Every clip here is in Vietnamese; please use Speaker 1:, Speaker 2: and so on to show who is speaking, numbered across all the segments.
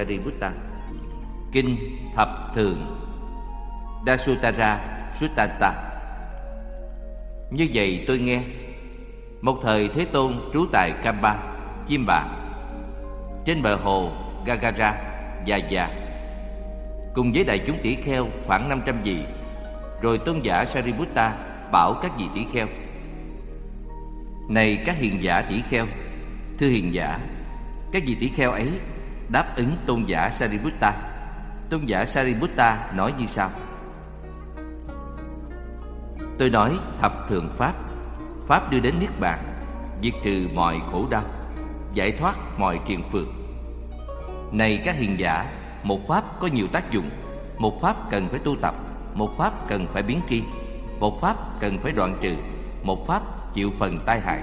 Speaker 1: Sariputta Kinh Thập Thường. Dasutara Suttanta Như vậy tôi nghe Một thời Thế Tôn trú tại Kamba, Chim Bà Trên bờ hồ Gagara, Già Già Cùng với đại chúng tỷ kheo khoảng 500 vị Rồi tôn giả Sariputta bảo các vị tỷ kheo Này các hiền giả tỷ kheo Thưa hiền giả Các vị tỷ kheo ấy đáp ứng tôn giả Sariputta. Tôn giả Sariputta nói như sau: Tôi nói thập thường pháp, pháp đưa đến niết bàn, diệt trừ mọi khổ đau, giải thoát mọi triền phược. Này các hiền giả, một pháp có nhiều tác dụng, một pháp cần phải tu tập, một pháp cần phải biến tri, một pháp cần phải đoạn trừ, một pháp chịu phần tai hại,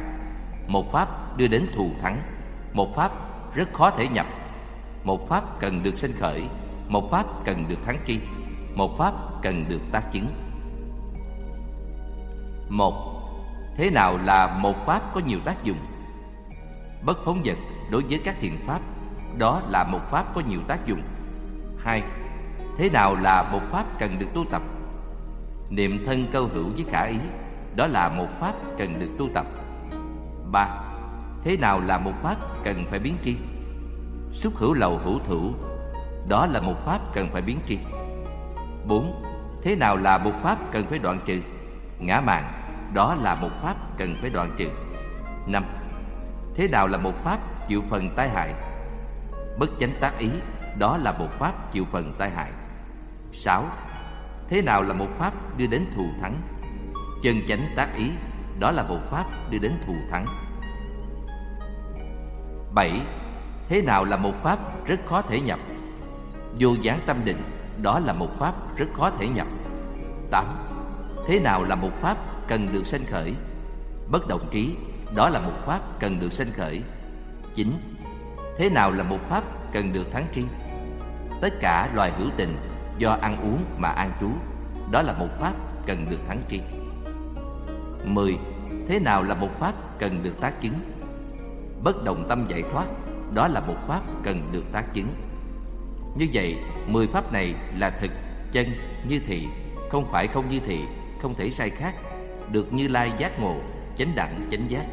Speaker 1: một pháp đưa đến thù thắng, một pháp rất khó thể nhập một pháp cần được sinh khởi, một pháp cần được thắng tri, một pháp cần được tác chứng. Một. Thế nào là một pháp có nhiều tác dụng? Bất phóng vật đối với các thiện pháp, đó là một pháp có nhiều tác dụng. Hai. Thế nào là một pháp cần được tu tập? Niệm thân câu hữu với khả ý, đó là một pháp cần được tu tập. Ba. Thế nào là một pháp cần phải biến tri? Xúc hữu lầu hữu thủ. Đó là một pháp cần phải biến tri. Bốn, Thế nào là một pháp cần phải đoạn trừ? Ngã mạn, Đó là một pháp cần phải đoạn trừ. Năm, Thế nào là một pháp chịu phần tai hại? Bất chánh tác ý, Đó là một pháp chịu phần tai hại. Sáu, Thế nào là một pháp đưa đến thù thắng? Chân chánh tác ý, Đó là một pháp đưa đến thù thắng. Bảy Thế nào là một pháp rất khó thể nhập? Vô gián tâm định, Đó là một pháp rất khó thể nhập. Tám, Thế nào là một pháp cần được sanh khởi? Bất động trí, Đó là một pháp cần được sanh khởi. Chín, Thế nào là một pháp cần được thắng tri? Tất cả loài hữu tình Do ăn uống mà an trú, Đó là một pháp cần được thắng tri. 10. Thế nào là một pháp cần được tác chứng? Bất động tâm giải thoát đó là một pháp cần được tác chứng. Như vậy, mười pháp này là thực, chân, như thị. Không phải không như thị, không thể sai khác. Được như lai giác ngộ, chánh đẳng, chánh giác.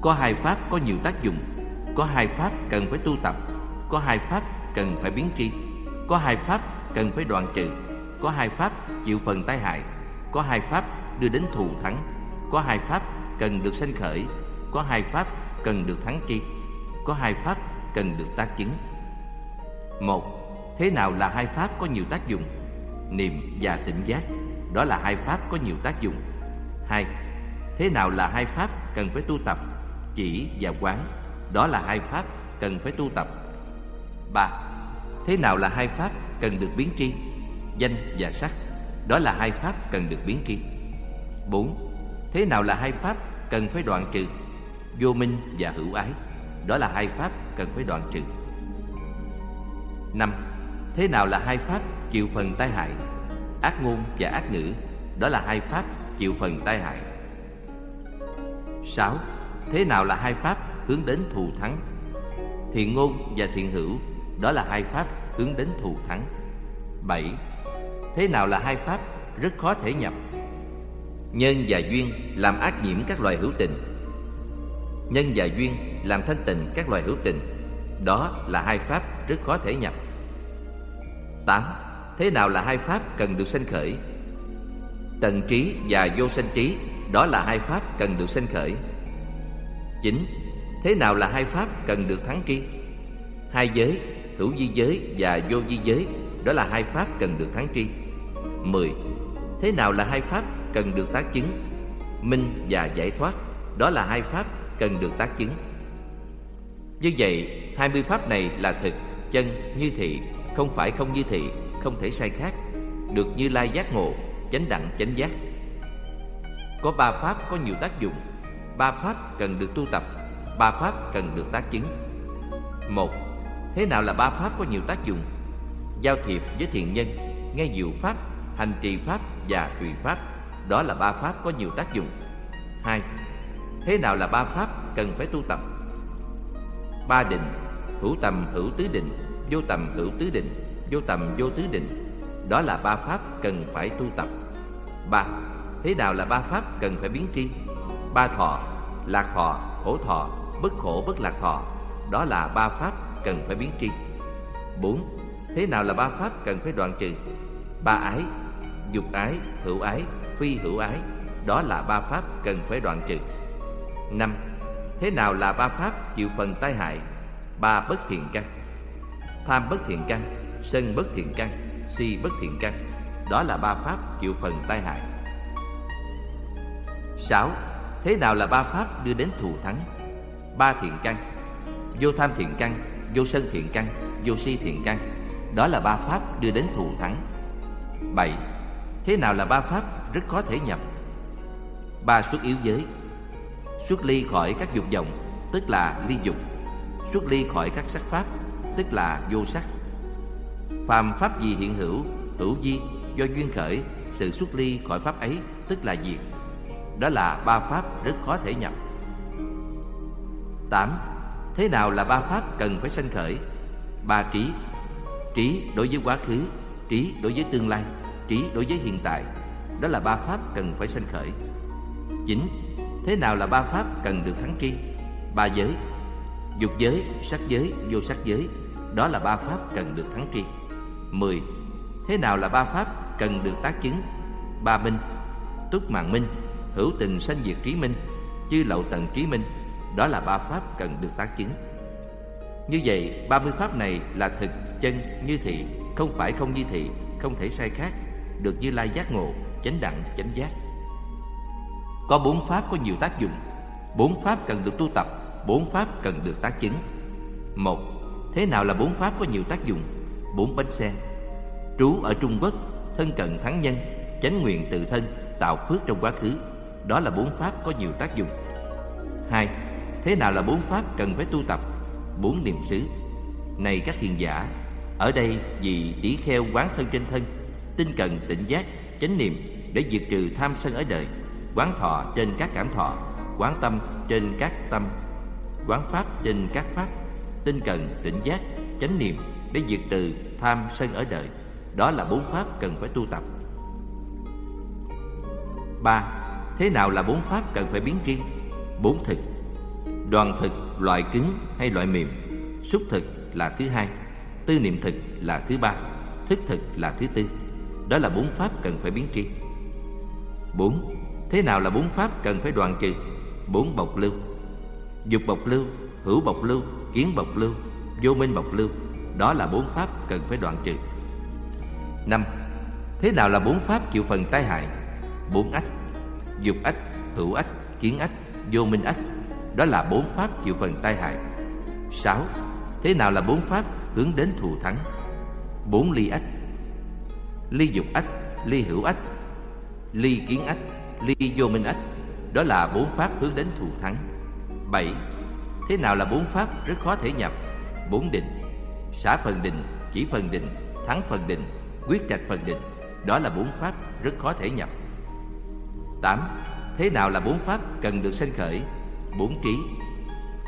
Speaker 1: Có hai pháp có nhiều tác dụng. Có hai pháp cần phải tu tập. Có hai pháp cần phải biến tri. Có hai pháp cần phải đoạn trừ. Có hai pháp chịu phần tai hại. Có hai pháp đưa đến thù thắng. Có hai pháp cần được sanh khởi. Có hai pháp cần được thắng tri có hai pháp cần được tác chứng. Một, thế nào là hai pháp có nhiều tác dụng? Niệm và tỉnh giác, đó là hai pháp có nhiều tác dụng. Hai, thế nào là hai pháp cần phải tu tập? Chỉ và quán, đó là hai pháp cần phải tu tập. Ba, thế nào là hai pháp cần được biến tri? Danh và sắc, đó là hai pháp cần được biến tri. Bốn, thế nào là hai pháp cần phải đoạn trừ? Vô minh và hữu ái, đó là hai pháp cần phải đoạn trừ. Năm, Thế nào là hai pháp chịu phần tai hại? Ác ngôn và ác ngữ, Đó là hai pháp chịu phần tai hại. Sáu, Thế nào là hai pháp hướng đến thù thắng? Thiện ngôn và thiện hữu, Đó là hai pháp hướng đến thù thắng. Bảy, Thế nào là hai pháp rất khó thể nhập? Nhân và duyên làm ác nhiễm các loài hữu tình. Nhân và duyên làm thanh tịnh các loài hữu tình Đó là hai pháp rất khó thể nhập 8. Thế nào là hai pháp cần được sanh khởi? tần trí và vô sanh trí Đó là hai pháp cần được sanh khởi 9. Thế nào là hai pháp cần được thắng tri? Hai giới, hữu di giới và vô di giới Đó là hai pháp cần được thắng tri 10. Thế nào là hai pháp cần được tác chứng? Minh và giải thoát Đó là hai pháp cần được tác chứng. Như vậy, hai mươi pháp này là thực, chân, như thị Không phải không như thị, không thể sai khác Được như lai giác ngộ, chánh đẳng chánh giác. Có ba pháp có nhiều tác dụng Ba pháp cần được tu tập Ba pháp cần được tác chứng. Một, thế nào là ba pháp có nhiều tác dụng? Giao thiệp với thiện nhân Nghe diệu pháp, hành trì pháp và tùy pháp Đó là ba pháp có nhiều tác dụng. Hai, Thế nào là ba pháp cần phải tu tập? Ba định, hữu tầm hữu tứ định vô tầm hữu tứ định vô tầm vô tứ định. Đó là ba pháp cần phải tu tập. Ba thế nào là ba pháp cần phải biến tri? Ba thọ lạc thọ khổ thọ bất khổ bất lạc thọ. Đó là ba pháp cần phải biến tri. Bốn thế nào là ba pháp cần phải đoạn trừ? Ba ái dục ái hữu ái phi hữu ái. Đó là ba pháp cần phải đoạn trừ năm, thế nào là ba pháp chịu phần tai hại? Ba bất thiện căn. Tham bất thiện căn, sân bất thiện căn, si bất thiện căn. Đó là ba pháp chịu phần tai hại. Sáu, thế nào là ba pháp đưa đến thù thắng? Ba thiện căn, vô tham thiện căn, vô sân thiện căn, vô si thiện căn. Đó là ba pháp đưa đến thù thắng. Bảy, thế nào là ba pháp rất khó thể nhập? Ba xuất yếu giới xuất ly khỏi các dục vọng, tức là ly dục. Xuất ly khỏi các sắc pháp, tức là vô sắc. Phàm pháp gì hiện hữu hữu di do duyên khởi, sự xuất ly khỏi pháp ấy, tức là diệt. Đó là ba pháp rất khó thể nhập. Tám, thế nào là ba pháp cần phải sanh khởi? Ba trí. Trí đối với quá khứ, trí đối với tương lai, trí đối với hiện tại. Đó là ba pháp cần phải sanh khởi. Chín thế nào là ba pháp cần được thắng tri ba giới. Dục giới, sắc giới, vô sắc giới. Đó là ba pháp cần được thắng tri mười. Thế nào là ba pháp cần được tác chứng? Ba minh. Túc mạng minh, hữu tình sanh diệt trí minh, chư lậu tận trí minh. Đó là ba pháp cần được tác chứng. Như vậy, ba mươi pháp này là thực, chân, như thị. Không phải không như thị, không thể sai khác. Được như lai giác ngộ, chánh đẳng, chánh giác có bốn pháp có nhiều tác dụng. Bốn pháp cần được tu tập, bốn pháp cần được tác chứng. Một, thế nào là bốn pháp có nhiều tác dụng? Bốn bánh xe. Trú ở trung quốc, thân cận thắng nhân, chánh nguyện tự thân, tạo phước trong quá khứ. Đó là bốn pháp có nhiều tác dụng. Hai, thế nào là bốn pháp cần phải tu tập? Bốn niệm xứ. Này các hiền giả, ở đây vì tỷ kheo quán thân trên thân, tinh cần tỉnh giác, chánh niệm để diệt trừ tham sân ở đời quán thọ trên các cảm thọ, quán tâm trên các tâm, quán pháp trên các pháp, tinh cần tỉnh giác, chánh niệm để diệt trừ tham sân ở đời. Đó là bốn pháp cần phải tu tập. Ba, thế nào là bốn pháp cần phải biến riêng bốn thực. Đoàn thực loại cứng hay loại mềm, xúc thực là thứ hai, tư niệm thực là thứ ba, thức thực là thứ tư. Đó là bốn pháp cần phải biến tri bốn thế nào là bốn pháp cần phải đoạn trừ bốn bộc lưu. Dục bộc lưu, hữu bộc lưu, kiến bộc lưu, vô minh bộc lưu. Đó là bốn pháp cần phải đoạn trừ năm, thế nào là bốn pháp chịu phần tai hại? Bốn ách, dục ách, hữu ách, kiến ách, vô minh ách. Đó là bốn pháp chịu phần tai hại. Sáu, thế nào là bốn pháp hướng đến thù thắng? Bốn ly ách, ly dục ách, ly hữu ách, ly kiến ách ly vô minh ách, đó là bốn pháp hướng đến thù thắng. Bảy, thế nào là bốn pháp rất khó thể nhập? Bốn định, xả phần định, chỉ phần định, thắng phần định, quyết trạch phần định, đó là bốn pháp rất khó thể nhập. Tám, thế nào là bốn pháp cần được sanh khởi? Bốn trí,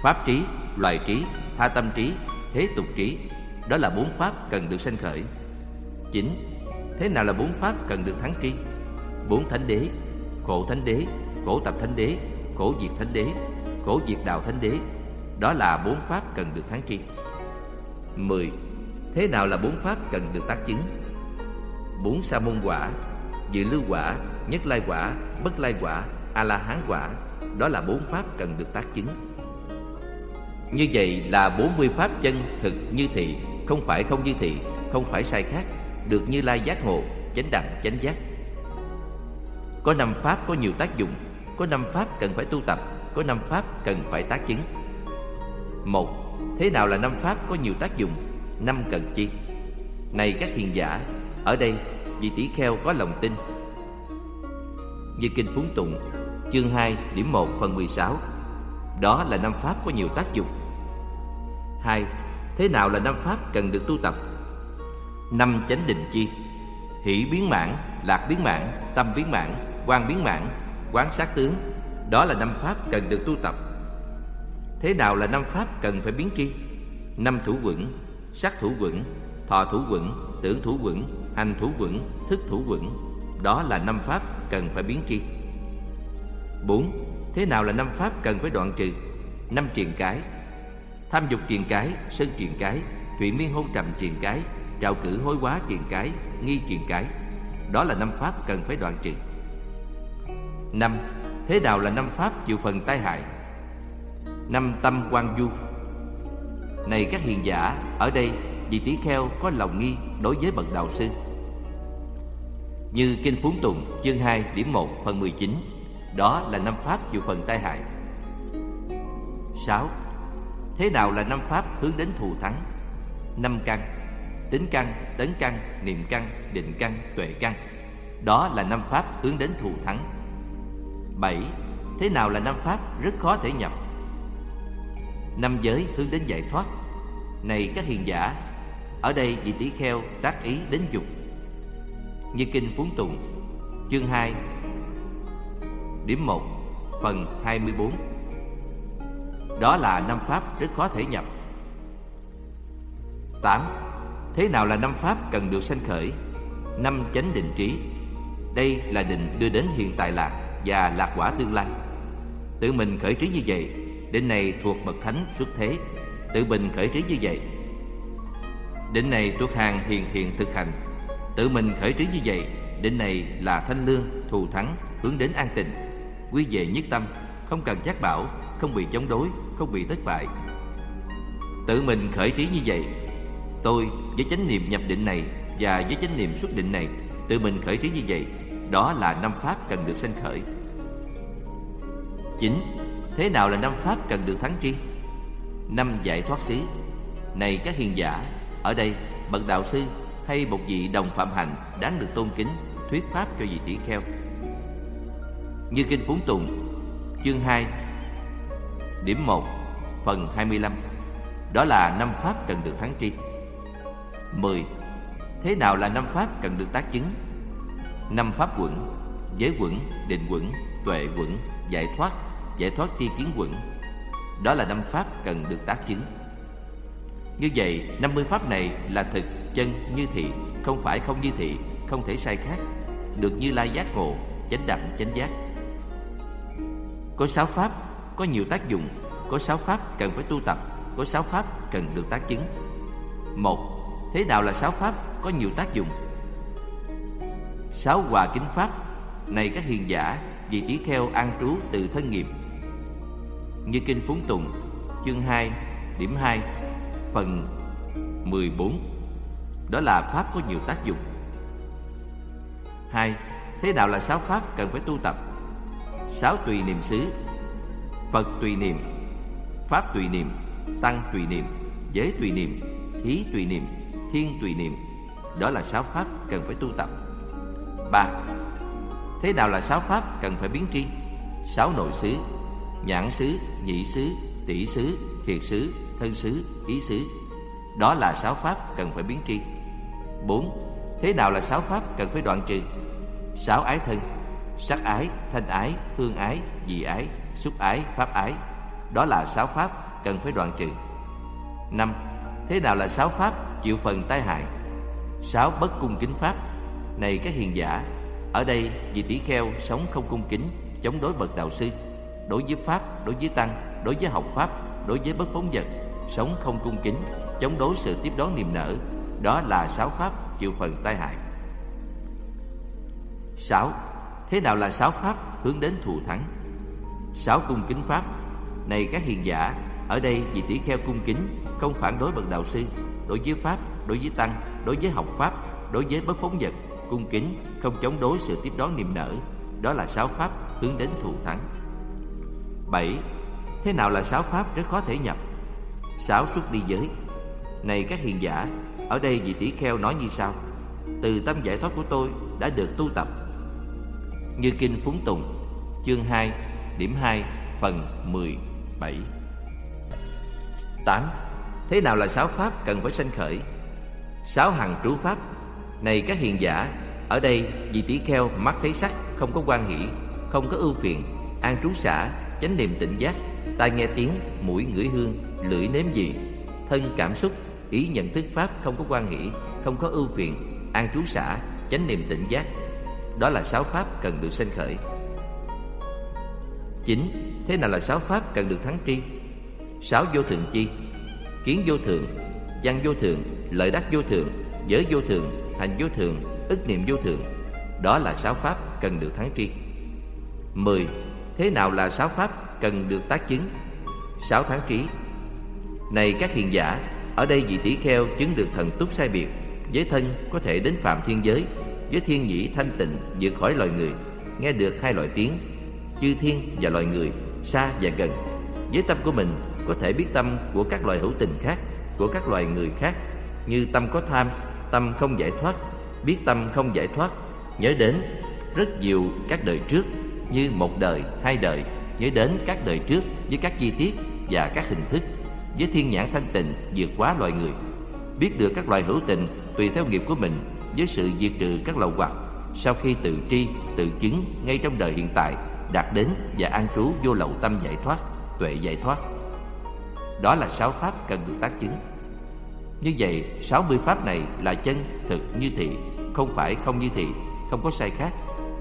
Speaker 1: pháp trí, loài trí, tha tâm trí, thế tục trí, đó là bốn pháp cần được sanh khởi. Chín, thế nào là bốn pháp cần được thắng tri bốn thánh đế cổ thánh đế, cổ tập thánh đế, cổ diệt thánh đế, cổ diệt đạo thánh đế. Đó là bốn pháp cần được thắng tri. Mười. Thế nào là bốn pháp cần được tác chứng? Bốn sa môn quả, dự lưu quả, nhất lai quả, bất lai quả a la hán quả. Đó là bốn pháp cần được tác chứng. Như vậy là bốn mươi pháp chân thực như thị, Không phải không như thị, Không phải sai khác, Được như lai giác ngộ, Chánh đẳng, chánh giác. Có năm pháp có nhiều tác dụng. Có năm pháp cần phải tu tập. Có năm pháp cần phải tác chứng. Một Thế nào là năm pháp có nhiều tác dụng? Năm cần chi? Này các hiền giả Ở đây vị tỷ kheo có lòng tin. Như Kinh Phúng Tụng Chương 2 điểm 1 phần 16 Đó là năm pháp có nhiều tác dụng. Hai Thế nào là năm pháp cần được tu tập? Năm chánh định chi. Hỷ biến mãn, lạc biến mãn, tâm biến mãn, quan biến mãn, quán sát tướng. Đó là năm pháp cần được tu tập. Thế nào là năm pháp cần phải biến tri? Năm thủ quẩn Sắc thủ quẩn Thọ thủ quẩn Tưởng thủ quẩn Hành thủ quẩn Thức thủ quẩn. Đó là năm pháp cần phải biến tri. Bốn Thế nào là năm pháp cần phải đoạn trừ? Năm triền cái. Tham dục triền cái, sân triền cái Thụy miên hôn trầm triền cái Trào cử hối quá triền cái, nghi triền cái. Đó là năm pháp cần phải đoạn trừ năm Thế nào là năm pháp chịu phần tai hại? Năm tâm quan du Này các hiền giả Ở đây vị tỷ kheo có lòng nghi đối với bậc đạo sư Như Kinh Phúng Tùng chương 2 điểm 1 phần 19 Đó là năm pháp chịu phần tai hại 6. Thế nào là năm pháp hướng đến thù thắng? Năm căn Tính căn, tấn căn, niệm căn, định căn, tuệ căn Đó là năm pháp hướng đến thù thắng 7. Thế nào là năm pháp rất khó thể nhập? Năm giới hướng đến giải thoát Này các hiền giả, Ở đây vị tỷ kheo tác ý đến dục Như Kinh Phúng Tùng Chương 2 Điểm 1 Phần 24 Đó là năm pháp rất khó thể nhập 8. Thế nào là năm pháp cần được sanh khởi? Năm chánh định trí Đây là định đưa đến hiện tại lạc và lạc quả tương lai. Tự mình khởi trí như vậy Định này thuộc bậc thánh xuất thế. Tự mình khởi trí như vậy Định này thuộc hàng hiền thiện thực hành. Tự mình khởi trí như vậy Định này là thanh lương, thù thắng Hướng đến an tịnh. Quy về nhất tâm Không cần giác bảo Không bị chống đối Không bị thất bại. Tự mình khởi trí như vậy Tôi với chánh niệm nhập định này Và với chánh niệm xuất định này Tự mình khởi trí như vậy đó là năm pháp cần được sanh khởi. 9. Thế nào là năm pháp cần được thắng tri? Năm giải thoát xí Này các hiền giả, Ở đây, bậc đạo sư hay một vị đồng phạm hành đáng được tôn kính, thuyết pháp cho vị tỷ kheo. Như kinh phúng tùng, chương 2 điểm 1 phần 25 đó là năm pháp cần được thắng tri. 10 thế nào là năm pháp cần được tác chứng? Năm pháp quẩn, giới quẩn, định quẩn, tuệ quẩn, giải thoát giải thoát tri kiến quẩn. Đó là năm pháp cần được tác chứng. Như vậy 50 pháp này là thực chân như thị, không phải không như thị, không thể sai khác, được như lai giác ngộ, chánh đẳng, chánh giác. Có sáu pháp, có nhiều tác dụng, có sáu pháp cần phải tu tập, có sáu pháp cần được tác chứng. Một, thế nào là sáu pháp có nhiều tác dụng? Sáu hòa kính pháp. Này các hiền giả vì trí theo an trú từ thân nghiệp. Như kinh phúng tùng chương 2 điểm 2 phần 14 đó là pháp có nhiều tác dụng. Hai, thế nào là sáu pháp cần phải tu tập? Sáu tùy niệm xứ. Phật tùy niệm, pháp tùy niệm, tăng tùy niệm, giới tùy niệm, thí tùy niệm, thiên tùy niệm. Đó là sáu pháp cần phải tu tập ba. Thế nào là sáu pháp cần phải biến tri? Sáu nội xứ, nhãn xứ nhị xứ, tỷ xứ, thiệt xứ, thân xứ, ý xứ. Đó là sáu pháp cần phải biến tri. Bốn. Thế nào là sáu pháp cần phải đoạn trừ? Sáu ái thân, sắc ái, thanh ái, hương ái, dị ái, xúc ái, pháp ái. Đó là sáu pháp cần phải đoạn trừ. Năm. Thế nào là sáu pháp chịu phần tai hại? Sáu bất cung kính pháp này các hiền giả, ở đây vì tỷ kheo sống không cung kính, chống đối bậc đạo sư, đối với pháp, đối với tăng, đối với học pháp, đối với bất phóng vật, sống không cung kính, chống đối sự tiếp đón niềm nở, đó là sáu pháp chịu phần tai hại. Sáu, thế nào là sáu pháp hướng đến thù thắng? Sáu cung kính pháp, này các hiền giả, ở đây vì tỷ kheo cung kính, không phản đối bậc đạo sư, đối với pháp, đối với tăng, đối với học pháp, đối với bất phóng vật cung kính, không chống đối sự tiếp đón niềm nở. Đó là sáu pháp hướng đến thù thắng. Bảy, thế nào là sáu pháp rất khó thể nhập? Sáu xuất đi giới. Này các hiền giả, ở đây vị tỷ kheo nói như sau. Từ tâm giải thoát của tôi đã được tu tập. Như kinh phúng tùng, chương 2 điểm 2 phần 17 8. Thế nào là sáu pháp cần phải sanh khởi? Sáu hằng trú pháp này các hiền giả, Ở đây vì tỷ kheo mắt thấy sắc, Không có quan nghĩ Không có ưu phiền, An trú xả, Chánh niệm tỉnh giác, Tai nghe tiếng, Mũi ngửi hương, Lưỡi nếm vị thân cảm xúc, ý nhận thức pháp không có quan nghĩ không có ưu phiền, an trú xả, chánh niệm tỉnh giác. Đó là sáu pháp cần được sanh khởi. Chín thế nào là sáu pháp cần được thắng tri? Sáu vô thường chi, kiến vô thường văn vô thường lợi đắc vô thường giới vô thường hành vô thường, ức niệm vô thường. Đó là sáu pháp cần được thắng tri. Mười, thế nào là sáu pháp cần được tác chứng? Sáu tháng trí. Này các hiền giả, ở đây vị tỷ kheo chứng được thần túc sai biệt với thân có thể đến phạm thiên giới với thiên nhĩ thanh tịnh vượt khỏi loài người, nghe được hai loại tiếng, chư thiên và loài người, xa và gần. Với tâm của mình, có thể biết tâm của các loài hữu tình khác, của các loài người khác, như tâm có tham tâm không giải thoát, biết tâm không giải thoát, nhớ đến rất nhiều các đời trước như một đời, hai đời, nhớ đến các đời trước với các chi tiết và các hình thức với thiên nhãn thanh tịnh vượt quá loài người. Biết được các loài hữu tình tùy theo nghiệp của mình với sự diệt trừ các lậu hoặc, sau khi tự tri, tự chứng ngay trong đời hiện tại, đạt đến và an trú vô lậu tâm giải thoát, tuệ giải thoát. Đó là sáu pháp cần được tác chứng như vậy, sáu mươi pháp này là chân, thực, như thị. Không phải không như thị, không có sai khác.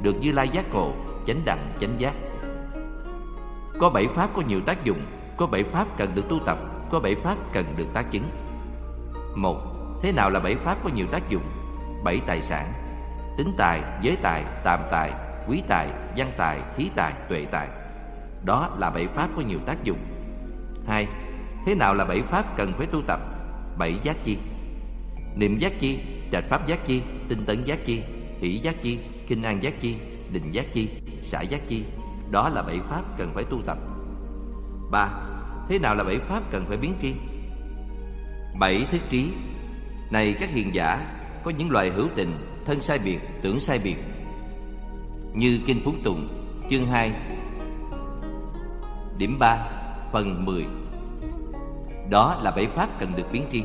Speaker 1: Được như lai giác ngộ, chánh đẳng, chánh giác. Có bảy pháp có nhiều tác dụng, có bảy pháp cần được tu tập, có bảy pháp cần được tác chứng. Một, thế nào là bảy pháp có nhiều tác dụng? Bảy tài sản. Tính tài, giới tài, tàm tài, quý tài, văn tài, thí tài, tuệ tài. Đó là bảy pháp có nhiều tác dụng. Hai, thế nào là bảy pháp cần phải tu tập? Bảy giác chi. Niệm giác chi trạch pháp giác chi, tinh tấn giác chi, hỷ giác chi, kinh an giác chi, định giác chi xả giác chi. Đó là bảy pháp cần phải tu tập. Ba, thế nào là bảy pháp cần phải biến tri? Bảy thức trí. Này các hiền giả, có những loài hữu tình, thân sai biệt, tưởng sai biệt. Như kinh phú tùng, chương 2 điểm 3 phần 10 đó là bảy pháp cần được biến tri.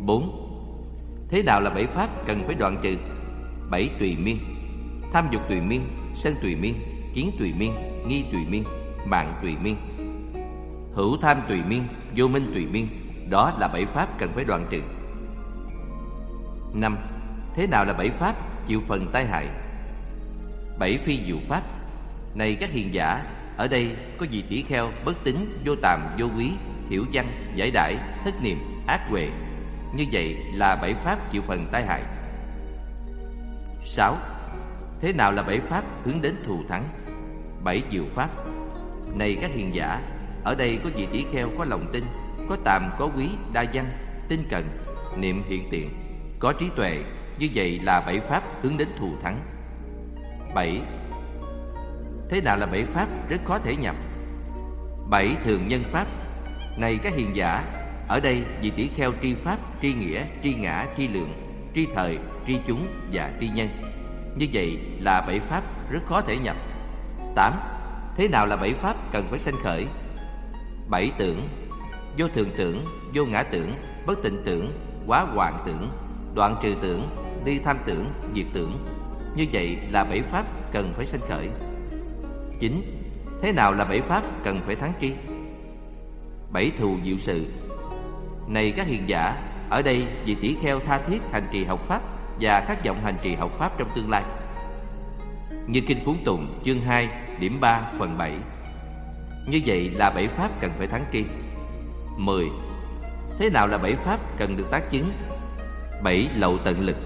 Speaker 1: Bốn. Thế nào là bảy pháp cần phải đoạn trừ? Bảy tùy miên. Tham dục tùy miên Sân tùy miên Kiến tùy miên Nghi tùy miên Mạng tùy miên. Hữu tham tùy miên Vô minh tùy miên Đó là bảy pháp cần phải đoạn trừ. Năm. Thế nào là bảy pháp chịu phần tai hại? Bảy phi diệu pháp. Này các hiền giả Ở đây có gì tỷ kheo Bất tín, vô tàm, vô quý Thiểu văn, giải đại, thất niệm, ác huệ. Như vậy là bảy pháp chịu phần tai hại. Sáu. Thế nào là bảy pháp hướng đến thù thắng? Bảy diệu pháp. Này các hiền giả Ở đây có vị tỷ kheo có lòng tin Có tàm, có quý, đa văn Tinh cần, niệm hiện tiện Có trí tuệ. Như vậy là bảy pháp hướng đến thù thắng. Bảy. Thế nào là bảy pháp rất khó thể nhập? Bảy thường nhân pháp này các hiền giả Ở đây vị tỷ kheo tri pháp, tri nghĩa, tri ngã, tri lượng Tri thời, tri chúng và tri nhân. Như vậy là bảy pháp rất khó thể nhập. Tám Thế nào là bảy pháp cần phải sanh khởi? Bảy tưởng Vô thường tưởng, vô ngã tưởng, bất tịnh tưởng, quá hoạn tưởng Đoạn trừ tưởng, đi tham tưởng, diệt tưởng. Như vậy là bảy pháp cần phải sanh khởi. Chín Thế nào là bảy pháp cần phải thắng tri? Bảy thù diệu sự. Này các hiền giả, Ở đây vị tỷ kheo tha thiết hành trì học pháp Và khát vọng hành trì học pháp trong tương lai. Như Kinh Phú Tùng chương 2 điểm 3 phần 7 Như vậy là bảy pháp cần phải thắng tri. 10. Thế nào là bảy pháp cần được tác chứng? Bảy lậu tận lực.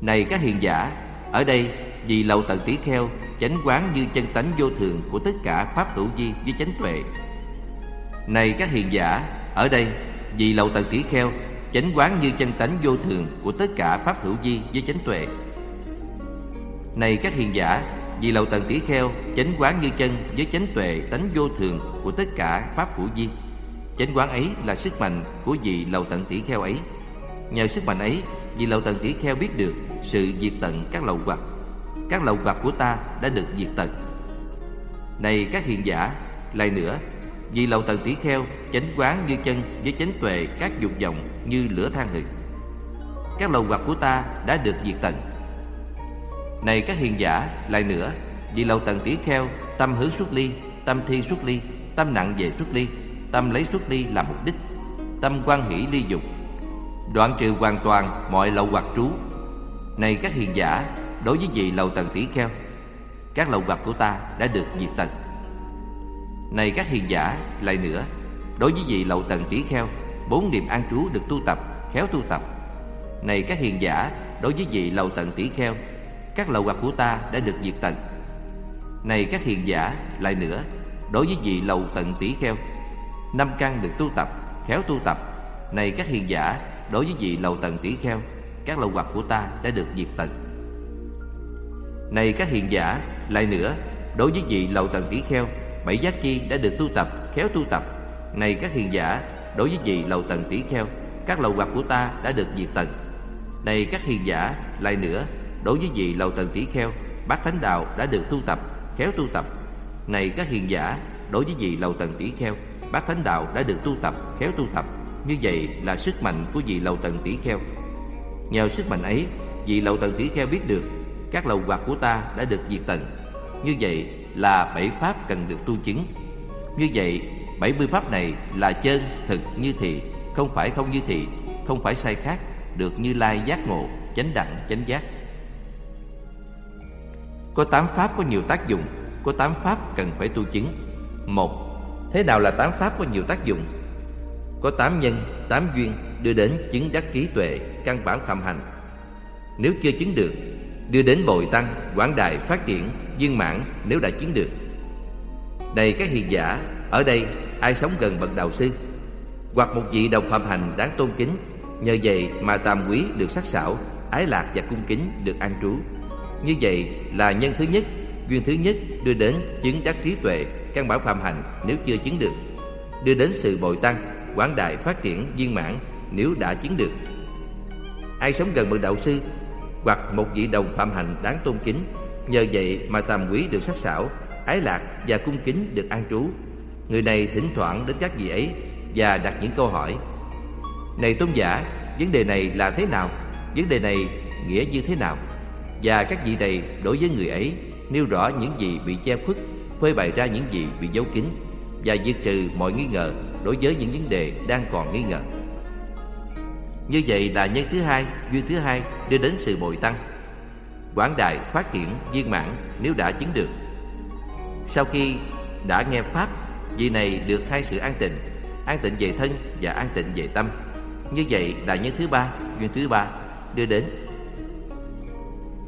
Speaker 1: Này các hiền giả, Ở đây vì lậu tận tỷ kheo Chánh quán như chân tánh vô thường Của tất cả pháp hữu di với chánh tuệ này các hiền giả, Ở đây, vì lậu tần tỷ kheo, Chánh quán như chân tánh vô thường Của tất cả pháp hữu di với chánh tuệ. Này các hiền giả, Vì lậu tần tỷ kheo, Chánh quán như chân với chánh tuệ Tánh vô thường của tất cả pháp hữu di. Chánh quán ấy là sức mạnh Của vị lậu tận tỷ kheo ấy. Nhờ sức mạnh ấy Vị lậu tận tỷ kheo biết được Sự diệt tận các lậu hoặc Các lậu hoặc của ta đã được diệt tận. Này các hiền giả, Lại nữa vì lậu tận tỷ kheo, Chánh quán như chân với chánh tuệ Các dục vọng như lửa than hực Các lầu hoặc của ta đã được diệt tận. Này các hiền giả, Lại nữa, Vì lậu tận tỷ kheo, Tâm hướng xuất ly, Tâm thi xuất ly, Tâm nặng về xuất ly, Tâm lấy xuất ly là mục đích, Tâm quan hỷ ly dục. Đoạn trừ hoàn toàn mọi lậu hoặc trú. Này các hiền giả, Đối với vị lầu tận tỷ kheo, Các lậu hoặc của ta đã được diệt tận. Này các hiền giả, Lại nữa. Đối với vị lậu tần tỷ kheo, Bốn niệm an trú được tu tập, Khéo tu tập. Này các hiền giả, Đối với vị lầu tận tỷ kheo, Các lậu hoặc của ta đã được diệt tận. Này các hiền giả, Lại nữa. Đối với vị lầu tận tỷ kheo, Năm căn được tu tập, Khéo tu tập. Này các hiền giả, Đối với vị lầu tận tỷ kheo, Các lậu hoặc của ta đã được diệt tận. Này các hiền giả, Lại nữa. Đối với vị lầu tận tỷ kheo Bảy giác chi đã được tu tập, Khéo tu tập. Này các hiền giả, Đối với vị lầu tần tỷ kheo, Các lầu hoặc của ta đã được diệt tận Này các hiền giả, Lại nữa, Đối với vị lầu tần tỷ kheo, Bát thánh đạo đã được tu tập, Khéo tu tập. Này các hiền giả, Đối với vị lầu tần tỷ kheo, Bát thánh đạo đã được tu tập, Khéo tu tập. Như vậy là sức mạnh của vị lầu tần tỷ kheo. Nhờ sức mạnh ấy, Vị lầu tần tỷ kheo biết được, Các lầu hoặc của ta đã được diệt tận Như vậy là bảy pháp cần được tu chứng Như vậy bảy mươi pháp này là chân, thực, như thị Không phải không như thị Không phải sai khác Được như lai giác ngộ Chánh đẳng, chánh giác Có tám pháp có nhiều tác dụng Có tám pháp cần phải tu chứng một Thế nào là tám pháp có nhiều tác dụng? Có tám nhân, tám duyên đưa đến chứng đắc trí tuệ, căn bản phạm hành. Nếu chưa chứng được, đưa đến bồi tăng, quảng đại phát triển, viên mãn nếu đã chiến được. Này các hiền giả, ở đây ai sống gần bậc đạo sư hoặc một vị đồng phạm hành đáng tôn kính, nhờ vậy mà tam quý được sắc sảo, ái lạc và cung kính được an trú. Như vậy là nhân thứ nhất, duyên thứ nhất đưa đến chứng đắc trí tuệ, căn bản phạm hành nếu chưa chứng được đưa đến sự bồi tăng quảng đại phát triển viên mãn nếu đã chứng được ai sống gần bậc đạo sư hoặc một vị đồng phạm hành đáng tôn kính nhờ vậy mà tàm quý được sắc sảo ái lạc và cung kính được an trú người này thỉnh thoảng đến các vị ấy và đặt những câu hỏi này tôn giả vấn đề này là thế nào vấn đề này nghĩa như thế nào và các vị này đối với người ấy nêu rõ những gì bị che khuất phơi bày ra những gì bị giấu kín và diệt trừ mọi nghi ngờ đối với những vấn đề đang còn nghi ngờ. Như vậy là nhân thứ hai, duyên thứ hai đưa đến sự bồi tăng. Quảng đại phát triển viên mãn nếu đã chứng được. Sau khi đã nghe pháp, vị này được hai sự an tịnh, an tịnh về thân và an tịnh về tâm. Như vậy là nhân thứ ba, duyên thứ ba đưa đến.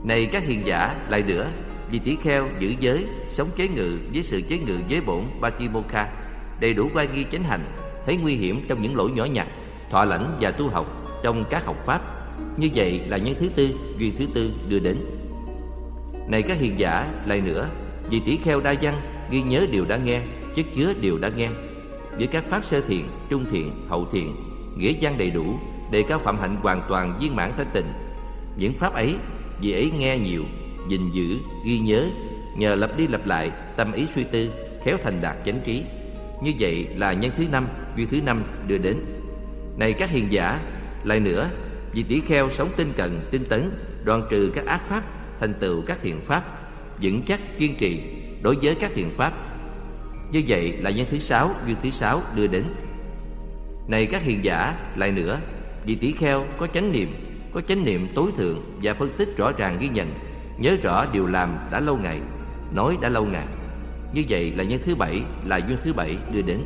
Speaker 1: Này các hiền giả, lại nữa, vì tỷ kheo giữ giới sống chế ngự với sự chế ngự giới bổn Patimokkha đầy đủ quan nghi chánh hành thấy nguy hiểm trong những lỗi nhỏ nhặt thọ lãnh và tu học trong các học pháp như vậy là nhân thứ tư duyên thứ tư đưa đến. Này các hiền giả lại nữa vì tỷ kheo đa văn ghi nhớ điều đã nghe chất chứa điều đã nghe. Với các pháp sơ thiện trung thiện hậu thiện nghĩa văn đầy đủ đề cao phạm hạnh hoàn toàn viên mãn thanh tịnh. Những pháp ấy vì ấy nghe nhiều gìn giữ, ghi nhớ Nhờ lập đi lập lại tâm ý suy tư Khéo thành đạt chánh trí. Như vậy là nhân thứ năm, duyên thứ năm đưa đến. Này các hiền giả Lại nữa, vì tỷ kheo sống tinh cần tinh tấn Đoạn trừ các ác pháp Thành tựu các thiện pháp Vững chắc, kiên trì Đối với các thiện pháp. Như vậy là nhân thứ sáu, duyên thứ sáu đưa đến. Này các hiền giả Lại nữa, vì tỷ kheo có chánh niệm Có chánh niệm tối thượng Và phân tích rõ ràng ghi nhận Nhớ rõ điều làm đã lâu ngày Nói đã lâu ngày. Như vậy là nhân thứ bảy Là duyên thứ bảy đưa đến.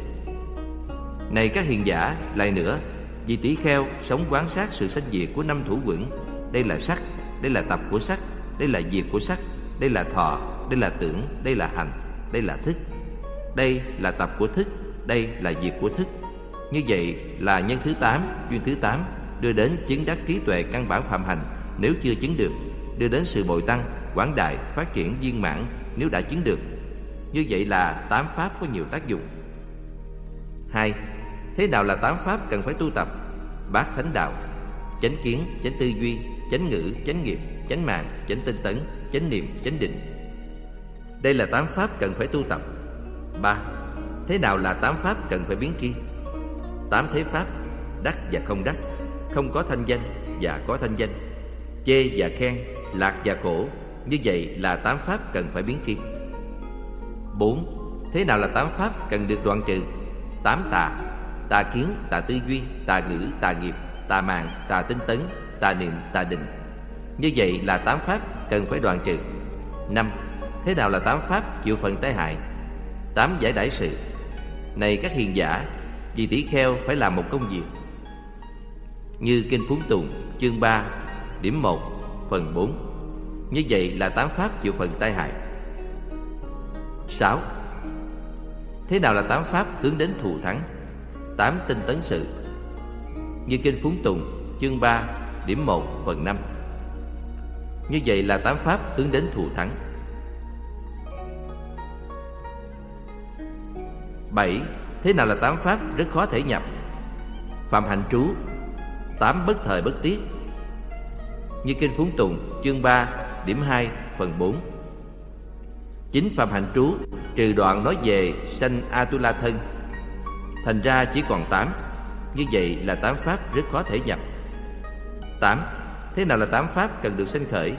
Speaker 1: Này các hiền giả Lại nữa vì tỷ kheo sống quán sát sự sanh diệt của năm thủ quẩn Đây là sắc Đây là tập của sắc Đây là diệt của sắc Đây là thọ Đây là tưởng Đây là hành Đây là thức Đây là tập của thức Đây là diệt của thức Như vậy là nhân thứ tám Duyên thứ tám Đưa đến chứng đắc trí tuệ căn bản phạm hành Nếu chưa chứng được đưa đến sự bồi tăng, quảng đại, phát triển viên mãn nếu đã chứng được. Như vậy là tám pháp có nhiều tác dụng. Hai, Thế nào là tám pháp cần phải tu tập? Bát thánh đạo, chánh kiến, chánh tư duy, chánh ngữ, chánh nghiệp, chánh mạng, chánh tinh tấn, chánh niệm, chánh định. Đây là tám pháp cần phải tu tập. Ba, Thế nào là tám pháp cần phải biến tri? Tám thế pháp, đắc và không đắc, không có thanh danh và có thanh danh, chê và khen, lạc và khổ Như vậy là tám pháp cần phải biến tri Bốn Thế nào là tám pháp cần được đoạn trừ? Tám tà Tà kiến, tà tư duy, tà ngữ, tà nghiệp Tà mạng, tà tinh tấn, tà niệm, tà định. Như vậy là tám pháp cần phải đoạn trừ. Năm Thế nào là tám pháp chịu phần tai hại? Tám giải đãi sự. Này các hiền giả Vì tỷ kheo phải làm một công việc. Như Kinh Phúng Tùng Chương 3 Điểm 1 Phần 4 Như vậy là tám pháp chịu phần tai hại. 6. Thế nào là tám pháp hướng đến thù thắng? Tám tinh tấn sự. Như Kinh Phúng Tùng, Chương 3 Điểm 1 phần 5 Như vậy là tám pháp hướng đến thù thắng. 7. Thế nào là tám pháp rất khó thể nhập? Phạm hạnh trú, Tám bất thời bất tiết. Như Kinh Phúng Tùng, Chương 3 Điểm 2 Phần 4 Chính phạm hạnh trú Trừ đoạn nói về sanh Atula thân. Thành ra chỉ còn tám. Như vậy là tám pháp rất khó thể nhập. Tám. Thế nào là tám pháp cần được sanh khởi?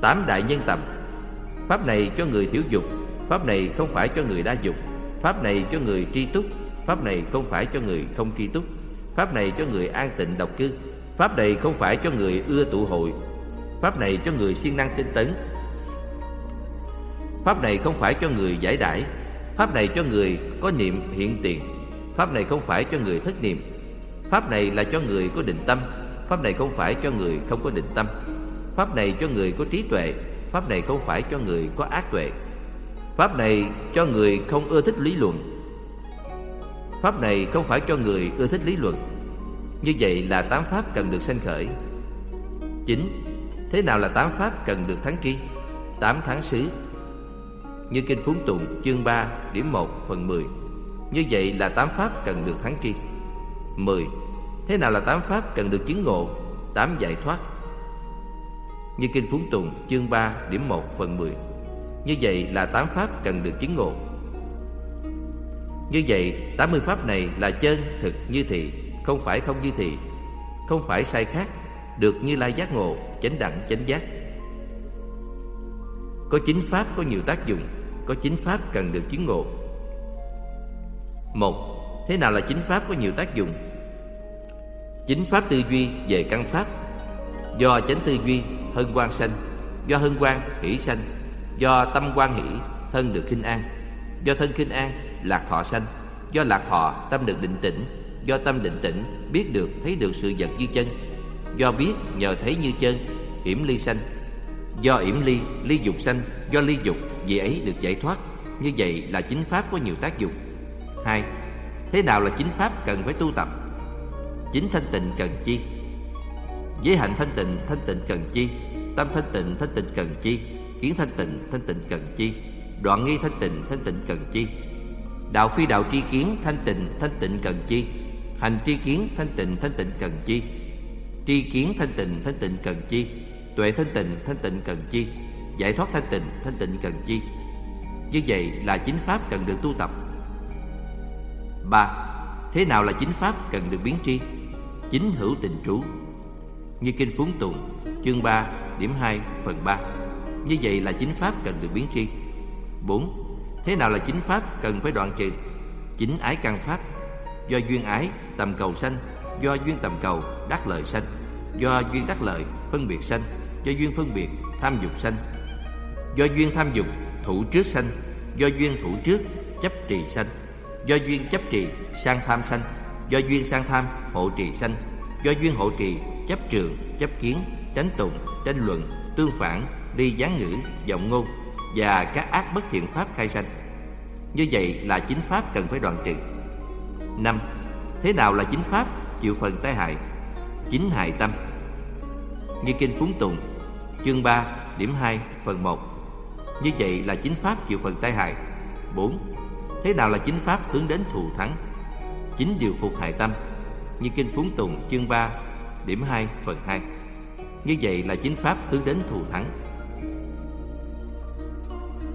Speaker 1: Tám đại nhân tầm. Pháp này cho người thiếu dục, Pháp này không phải cho người đa dục, Pháp này cho người tri túc, Pháp này không phải cho người không tri túc, Pháp này cho người an tịnh độc cư, Pháp này không phải cho người ưa tụ hội, Pháp này cho người siêng năng tinh tấn, Pháp này không phải cho người giải đãi. Pháp này cho người có niệm hiện tiền. Pháp này không phải cho người thất niệm. Pháp này là cho người có định tâm. Pháp này không phải cho người không có định tâm. Pháp này cho người có trí tuệ. Pháp này không phải cho người có ác tuệ. Pháp này cho người không ưa thích lý luận. Pháp này không phải cho người ưa thích lý luận. Như vậy là tám pháp cần được sanh khởi. Chính, Thế nào là tám pháp cần được thắng tri? Tám tháng xứ như Kinh Phúng Tụng chương 3 điểm 1 phần 10 Như vậy là tám pháp cần được thắng tri. 10. Thế nào là tám pháp cần được chứng ngộ? Tám giải thoát. Như Kinh Phúng Tụng chương 3 điểm 1 phần 10 Như vậy là tám pháp cần được chứng ngộ. Như vậy 80 pháp này là chân, thực, như thị. Không phải không như thị. Không phải sai khác. Được như lai giác ngộ, Chánh đẳng, chánh giác. Có chính pháp có nhiều tác dụng có chính pháp cần được chứng ngộ. Một, Thế nào là chính pháp có nhiều tác dụng? Chính pháp tư duy về căn pháp. Do chánh tư duy, hân quan sanh. Do hân quan hỷ sanh. Do tâm quan hỷ, thân được khinh an. Do thân khinh an, lạc thọ sanh. Do lạc thọ, tâm được định tĩnh. Do tâm định tĩnh, biết được, thấy được sự vật như chân. Do biết, nhờ thấy như chân, yểm ly sanh. Do yểm ly ly dục sanh. Do ly dục vị ấy được giải thoát. Như vậy là chính pháp có nhiều tác dụng. Hai, Thế nào là chính pháp cần phải tu tập? Chính thanh tịnh cần chi? Giới hạnh thanh tịnh thanh tịnh cần chi? Tâm thanh tịnh thanh tịnh cần chi? Kiến thanh tịnh thanh tịnh cần chi? Đoạn nghi thanh tịnh thanh tịnh cần chi? Đạo phi đạo tri kiến, thanh tịnh thanh tịnh cần chi? Hành tri kiến, thanh tịnh thanh tịnh cần chi? Tri kiến thanh tịnh thanh tịnh cần chi? Tuệ thanh tịnh thanh tịnh cần chi? Giải thoát thanh tịnh, thanh tịnh cần chi. Như vậy là chính pháp cần được tu tập. Ba Thế nào là chính pháp cần được biến tri? Chính hữu tình trú. Như Kinh Phúng Tùng Chương 3, điểm 2, phần 3 Như vậy là chính pháp cần được biến tri. 4. Thế nào là chính pháp cần phải đoạn trừ? Chính ái căn pháp. Do duyên ái, tầm cầu sanh. Do duyên tầm cầu, đắc lợi sanh. Do duyên đắc lợi, phân biệt sanh. Do duyên phân biệt, tham dục sanh. Do duyên tham dục thủ trước sanh. Do duyên thủ trước chấp trì sanh. Do duyên chấp trì sang tham sanh. Do duyên sang tham hộ trì sanh. Do duyên hộ trì chấp trường chấp kiến Tránh tụng, tranh luận, tương phản Đi gián ngữ, giọng ngôn Và các ác bất thiện pháp khai sanh. Như vậy là chính pháp cần phải đoạn trừ. Năm Thế nào là chính pháp? Chịu phần tai hại. Chính hại tâm. Như Kinh Phúng Tùng Chương 3, điểm 2, phần 1 như vậy là chính pháp chịu phần tai hại. 4. Thế nào là chính pháp hướng đến thù thắng? Chính điều phục hại tâm Như Kinh Phúng Tùng chương 3 Điểm 2 phần 2 Như vậy là chính pháp hướng đến thù thắng.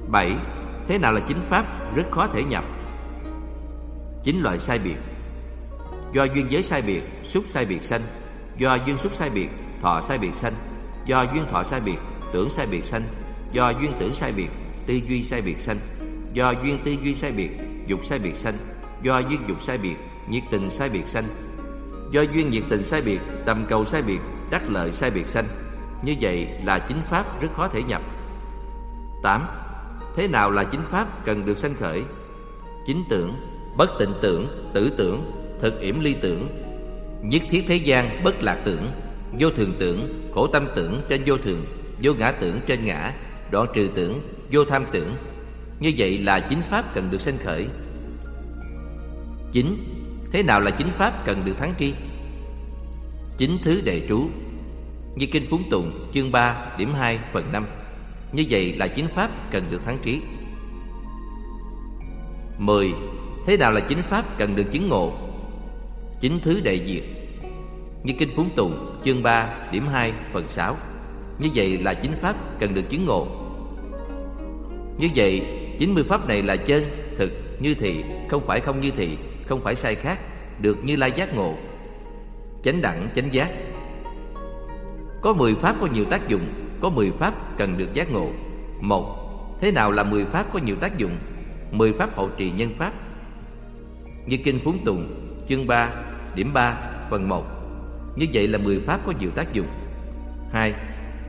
Speaker 1: 7. Thế nào là chính pháp rất khó thể nhập? Chính loại sai biệt. Do duyên giới sai biệt, xúc sai biệt sanh. Do duyên xúc sai biệt, thọ sai biệt sanh. Do duyên thọ sai biệt, tưởng sai biệt sanh do duyên tưởng sai biệt tư duy sai biệt sanh. Do duyên tư duy sai biệt dục sai biệt sanh. Do duyên dục sai biệt nhiệt tình sai biệt sanh. Do duyên nhiệt tình sai biệt tầm cầu sai biệt đắc lợi sai biệt sanh. Như vậy là chính pháp rất khó thể nhập. 8. Thế nào là chính pháp cần được sanh khởi? Chính tưởng, bất tịnh tưởng, tử tưởng, thực yểm ly tưởng, nhất thiết thế gian bất lạc tưởng, vô thường tưởng, khổ tâm tưởng trên vô thường, vô ngã tưởng trên ngã, đoạn trừ tưởng, vô tham tưởng. Như vậy là chính pháp cần được sanh khởi. Chính, thế nào là chính pháp cần được thắng tri? Chính thứ đệ trú Như Kinh Phúng Tùng chương 3 điểm 2 phần 5 Như vậy là chính pháp cần được thắng trí 10. Thế nào là chính pháp cần được chứng ngộ? Chính thứ đệ diệt Như Kinh Phúng Tùng chương 3 điểm 2 phần 6 Như vậy là chính pháp cần được chứng ngộ như vậy 90 pháp này là chân, thực, như thị Không phải không như thị, không phải sai khác Được như lai giác ngộ. Chánh đẳng, chánh giác. Có 10 pháp có nhiều tác dụng Có 10 pháp cần được giác ngộ. Một Thế nào là 10 pháp có nhiều tác dụng? 10 pháp hậu trì nhân pháp. Như Kinh Phúng Tùng Chương 3 Điểm 3 Phần 1 Như vậy là 10 pháp có nhiều tác dụng. 2.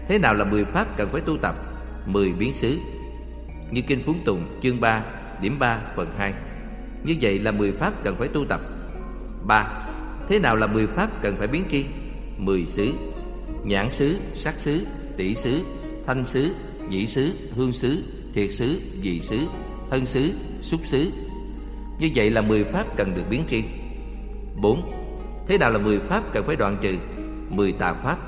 Speaker 1: Thế nào là 10 pháp cần phải tu tập? 10 biến xứ. Như Kinh Phúng Tùng Chương 3 Điểm 3 Phần 2 Như vậy là 10 pháp cần phải tu tập 3. Thế nào là 10 pháp cần phải biến tri 10 xứ Nhãn xứ, sắc xứ, tỷ xứ, thanh xứ, nhĩ xứ, hương xứ, thiệt xứ, dị xứ thân xứ, xúc xứ. Như vậy là 10 pháp cần được biến tri. 4. Thế nào là 10 pháp cần phải đoạn trừ? 10 tà pháp.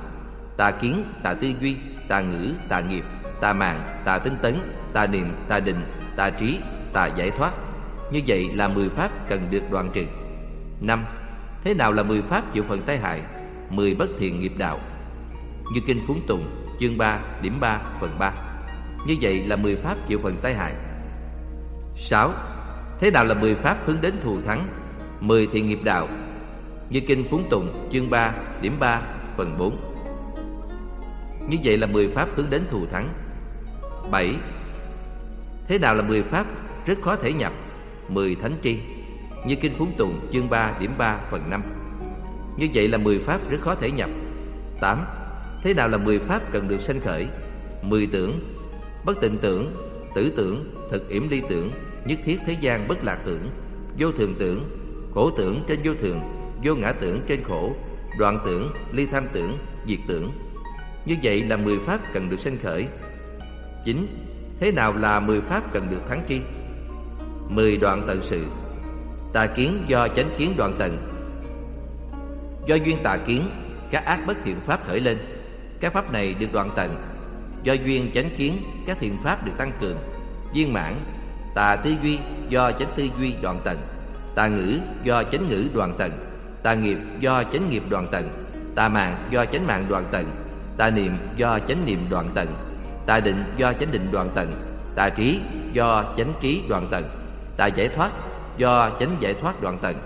Speaker 1: Tà kiến, tà tư duy, tà ngữ, tà nghiệp, tà mạng, tà tinh tấn, tà niệm, tà định, tà trí, tà giải thoát. Như vậy là 10 pháp cần được đoạn trừ. 5. Thế nào là 10 pháp chịu phần tai hại? 10 bất thiện nghiệp đạo. Như kinh Phúng Tùng, chương 3, điểm 3, phần 3. Như vậy là 10 pháp chịu phần tai hại. 6. Thế nào là 10 pháp hướng đến thù thắng 10 thiện nghiệp đạo Như Kinh Phúng Tùng chương 3 điểm 3 phần 4 Như vậy là 10 pháp hướng đến thù thắng 7. Thế nào là 10 pháp? Rất khó thể nhập. 10 thánh tri. Như Kinh Phúng Tùng, chương 3 điểm 3 phần 5 Như vậy là 10 pháp rất khó thể nhập. 8. Thế nào là 10 pháp cần được sanh khởi? 10 tưởng. Bất tịnh tưởng, Tử tưởng, Thực yểm ly tưởng, nhất thiết thế gian bất lạc tưởng, vô thường tưởng, khổ tưởng trên vô thường, vô ngã tưởng trên khổ, đoạn tưởng, ly tham tưởng, diệt tưởng. Như vậy là mười pháp cần được sanh khởi. 9. thế nào là mười pháp cần được thắng tri? Mười đoạn tận sự. Tà kiến do chánh kiến đoạn tận. Do duyên tà kiến, các ác bất thiện pháp khởi lên. Các pháp này được đoạn tận. Do duyên chánh kiến, các thiện pháp được tăng cường. Viên mãn, Tà tư duy do chánh tư duy đoạn tận. Tà ngữ do chánh ngữ đoạn tận. Tà nghiệp do chánh nghiệp đoạn tận. Tà mạng do chánh mạng đoạn tận. Tà niệm do chánh niệm đoạn tận. Tà định do chánh định đoạn tận Tà trí do chánh trí đoạn tận Tà giải thoát do chánh giải thoát đoạn tận.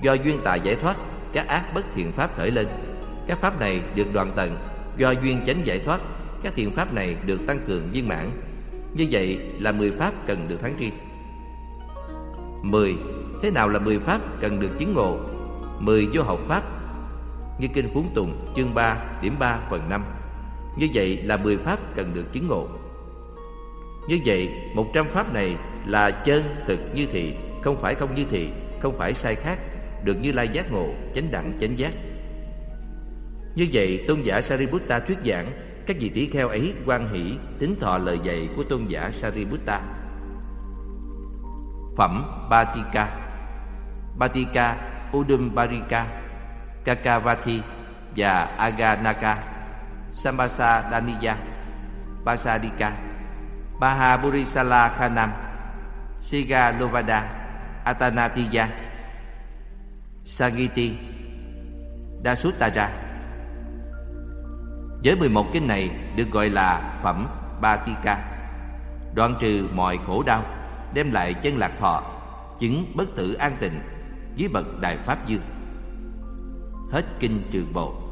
Speaker 1: Do duyên tà giải thoát, Các ác bất thiện pháp khởi lên. Các pháp này được đoạn tận, Do duyên chánh giải thoát, Các thiện pháp này được tăng cường viên mãn. Như vậy là 10 pháp cần được thắng tri. 10. Thế nào là 10 pháp cần được chứng ngộ? 10 vô học pháp. Như Kinh Phúng Tùng, chương 3 điểm 3 phần 5 như vậy là 10 pháp cần được chứng ngộ. Như vậy 100 pháp này là chân thực như thị, Không phải không như thị, Không phải sai khác, Được như lai giác ngộ, Chánh đẳng, chánh giác. Như vậy, tôn giả Sariputta thuyết giảng, các vị tỷ kheo ấy quan hỷ, tính thọ lời dạy của tôn giả Sariputta. Phẩm Batika. Batika, Udumbarika, Kakavati và Aganaka. Sambasa Daniya, Basadika Mahaburisala Khanam Siga Lovada Atanatiya Sagiti Dasutara với 11 kinh này được gọi là phẩm Batika Đoạn trừ mọi khổ đau, Đem lại chân lạc thọ, Chứng bất tử an tịnh Dưới bậc Đại Pháp Dương. Hết kinh trường bộ.